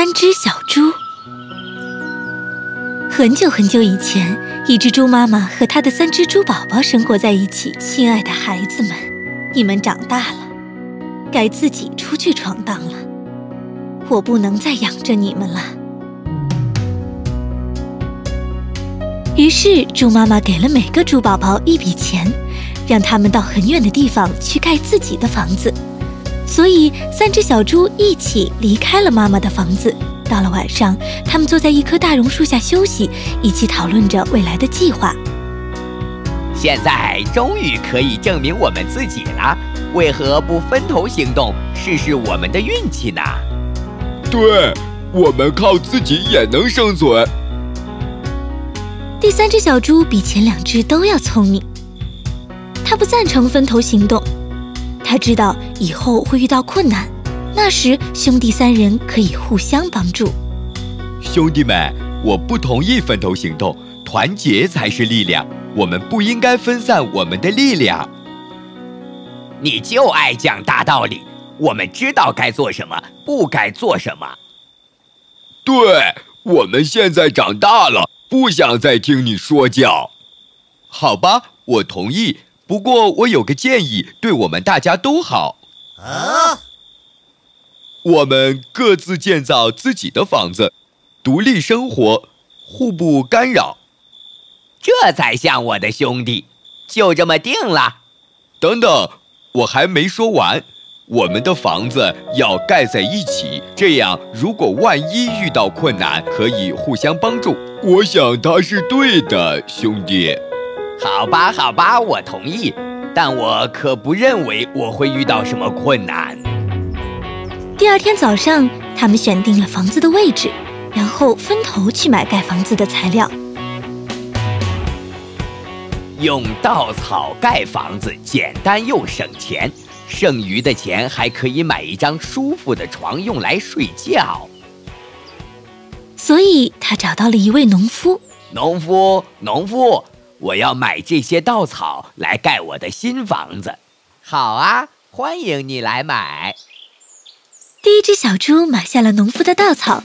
三只小猪。很久很久以前，一只猪妈妈和她的三只猪宝宝生活在一起。亲爱的孩子们，你们长大了，该自己出去闯荡了。我不能再养着你们了。于是，猪妈妈给了每个猪宝宝一笔钱，让他们到很远的地方去盖自己的房子。所以，三只小猪一起离开了妈妈的房子。到了晚上，他们坐在一棵大榕树下休息，一起讨论着未来的计划。现在终于可以证明我们自己了，为何不分头行动，试试我们的运气呢？对，我们靠自己也能生存。第三只小猪比前两只都要聪明，它不赞成分头行动。他知道以后会遇到困难，那时兄弟三人可以互相帮助。兄弟们，我不同意分头行动，团结才是力量。我们不应该分散我们的力量。你就爱讲大道理，我们知道该做什么，不该做什么。对，我们现在长大了，不想再听你说教。好吧，我同意。不过我有个建议，对我们大家都好。啊！我们各自建造自己的房子，独立生活，互不干扰。这才像我的兄弟。就这么定了。等等，我还没说完。我们的房子要盖在一起，这样如果万一遇到困难，可以互相帮助。我想他是对的，兄弟。好吧，好吧，我同意，但我可不认为我会遇到什么困难。第二天早上，他们选定了房子的位置，然后分头去买盖房子的材料。用稻草盖房子，简单又省钱，剩余的钱还可以买一张舒服的床用来睡觉。所以他找到了一位农夫。农夫，农夫。我要买这些稻草来盖我的新房子。好啊，欢迎你来买。第一只小猪买下了农夫的稻草，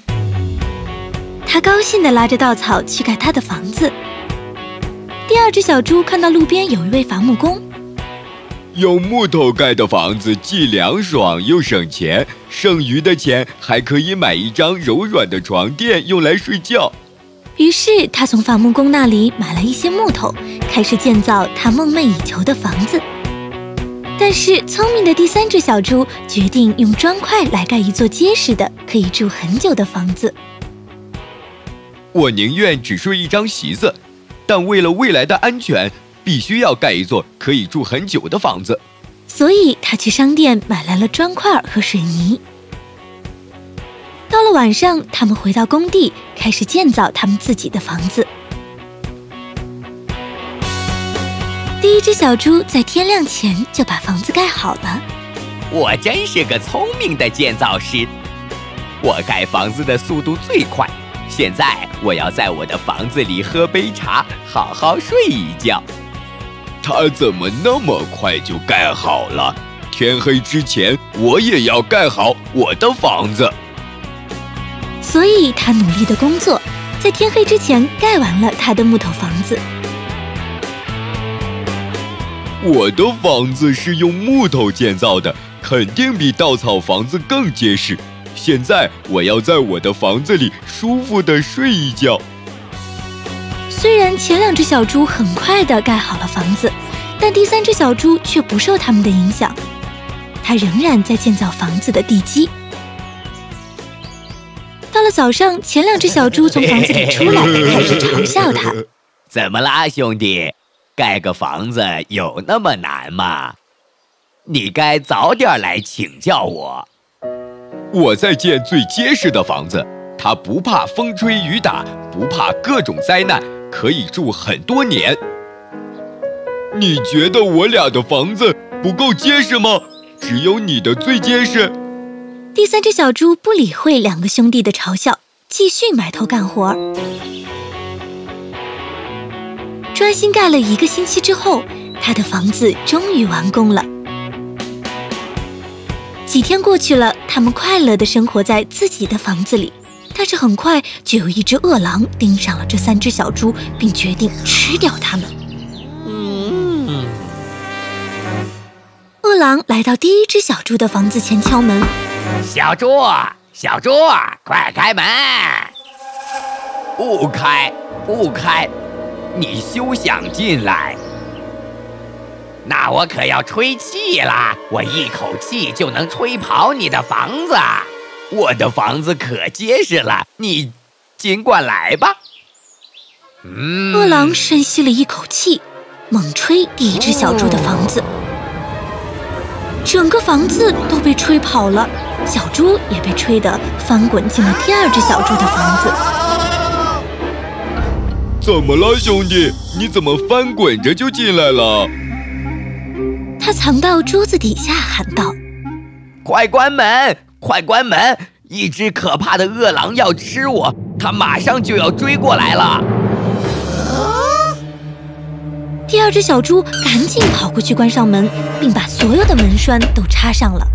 他高兴地拉着稻草去盖他的房子。第二只小猪看到路边有一位伐木工，用木头盖的房子既凉爽又省钱，剩余的钱还可以买一张柔软的床垫用来睡觉。于是他从伐木工那里买了一些木头，开始建造他梦寐以求的房子。但是聪明的第三只小猪决定用砖块来盖一座结实的、可以住很久的房子。我宁愿只睡一张席子，但为了未来的安全，必须要盖一座可以住很久的房子。所以他去商店买来了砖块和水泥。到了晚上，他们回到工地，开始建造他们自己的房子。第一只小猪在天亮前就把房子盖好了。我真是个聪明的建造师，我盖房子的速度最快。现在我要在我的房子里喝杯茶，好好睡一觉。他怎么那么快就盖好了？天黑之前，我也要盖好我的房子。所以他努力的工作，在天黑之前盖完了他的木头房子。我的房子是用木头建造的，肯定比稻草房子更结实。现在我要在我的房子里舒服的睡一觉。虽然前两只小猪很快的盖好了房子，但第三只小猪却不受他们的影响，它仍然在建造房子的地基。早上，前两只小猪从房子里出来，开始嘲笑他：“怎么啦，兄弟？盖个房子有那么难吗？你该早点来请教我。我在建最结实的房子，它不怕风吹雨打，不怕各种灾难，可以住很多年。你觉得我俩的房子不够结实吗？只有你的最结实。”第三只小猪不理会两个兄弟的嘲笑，继续埋头干活。专心干了一个星期之后，他的房子终于完工了。几天过去了，他们快乐地生活在自己的房子里。但是很快就有一只饿狼盯上了这三只小猪，并决定吃掉它们。嗯，饿狼来到第一只小猪的房子前敲门：“小猪，小猪，快开门！不开，不开，你休想进来！那我可要吹气啦，我一口气就能吹跑你的房子。”我的房子可结实了，你尽管来吧。嗯，饿狼深吸了一口气，猛吹第一只小猪的房子，整个房子都被吹跑了，小猪也被吹得翻滚进了第二只小猪的房子。怎么了，兄弟？你怎么翻滚着就进来了？他藏到桌子底下喊道：“快关门！”快关门！一只可怕的饿狼要吃我，它马上就要追过来了。第二只小猪赶紧跑过去关上门，并把所有的门栓都插上了。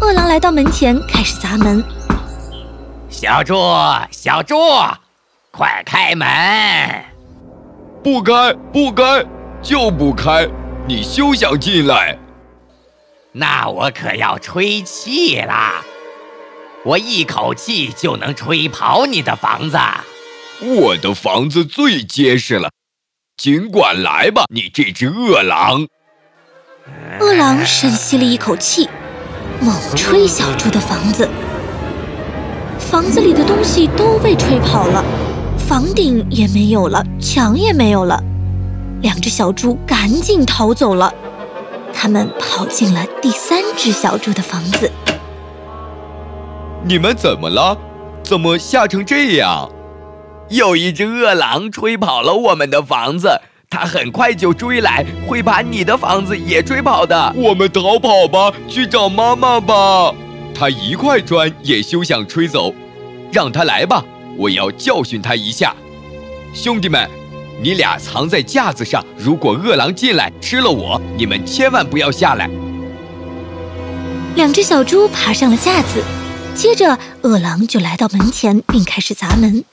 饿狼来到门前，开始砸门。小猪，小猪，快开门！不开，不开，就不开！你休想进来！那我可要吹气啦！我一口气就能吹跑你的房子。我的房子最结实了，尽管来吧，你这只恶狼！恶狼深吸了一口气，猛吹小猪的房子。房子里的东西都被吹跑了，房顶也没有了，墙也没有了。两只小猪赶紧逃走了。他们跑进了第三只小猪的房子。你们怎么了？怎么吓成这样？有一只饿狼吹跑了我们的房子，它很快就追来，会把你的房子也追跑的。我们逃跑吧，去找妈妈吧。它一块砖也休想吹走，让它来吧，我要教训它一下。兄弟们。你俩藏在架子上，如果饿狼进来吃了我，你们千万不要下来。两只小猪爬上了架子，接着饿狼就来到门前，并开始砸门。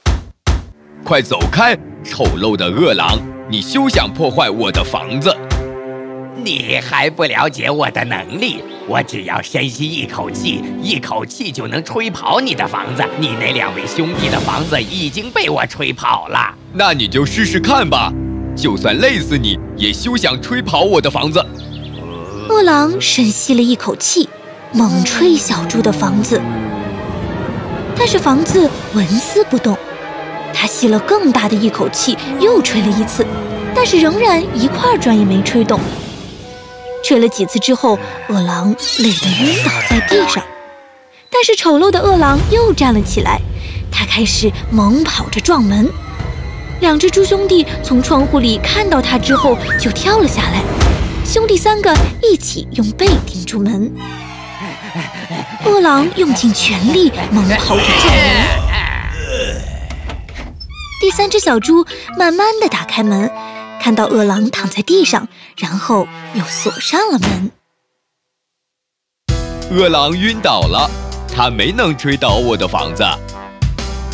快走开，丑陋的恶狼！你休想破坏我的房子！你还不了解我的能力，我只要深吸一口气，一口气就能吹跑你的房子。你那两位兄弟的房子已经被我吹跑了，那你就试试看吧。就算累死你，也休想吹跑我的房子。恶狼深吸了一口气，猛吹小猪的房子，但是房子纹丝不动。他吸了更大的一口气，又吹了一次，但是仍然一块砖也没吹动。吹了几次之后，饿狼累得晕倒在地上，但是丑陋的饿狼又站了起来，他开始猛跑着撞门。两只猪兄弟从窗户里看到他之后，就跳了下来，兄弟三个一起用背顶住门。饿狼用尽全力猛跑着撞门。第三只小猪慢慢地打开门。看到饿狼躺在地上，然后又锁上了门。饿狼晕倒了，他没能吹倒我的房子。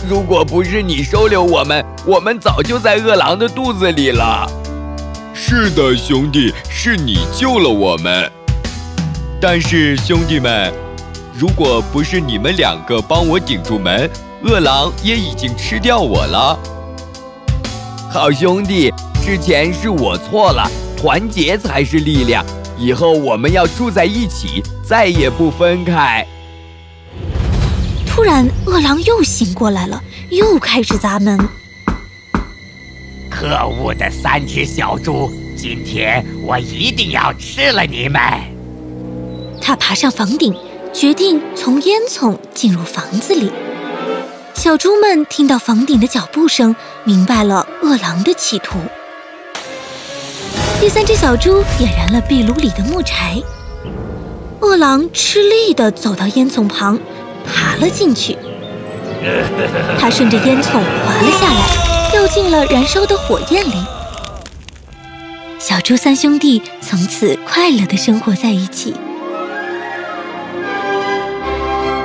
如果不是你收留我们，我们早就在饿狼的肚子里了。是的，兄弟，是你救了我们。但是兄弟们，如果不是你们两个帮我顶住门，饿狼也已经吃掉我了。好兄弟。之前是我错了，团结才是力量。以后我们要住在一起，再也不分开。突然，饿狼又醒过来了，又开始砸门。可恶的三只小猪，今天我一定要吃了你们！他爬上房顶，决定从烟囱进入房子里。小猪们听到房顶的脚步声，明白了饿狼的企图。第三只小猪点燃了壁炉里的木柴，饿狼吃力地走到烟囱旁，爬了进去。他顺着烟囱滑了下来，掉进了燃烧的火焰里。小猪三兄弟从此快乐地生活在一起。